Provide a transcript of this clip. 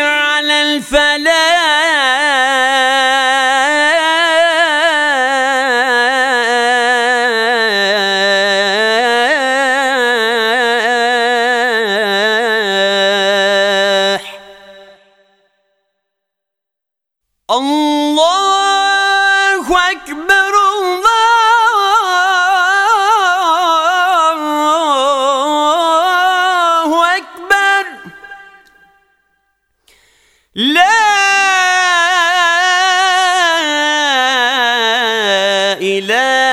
على الفلاح. الله لا! إله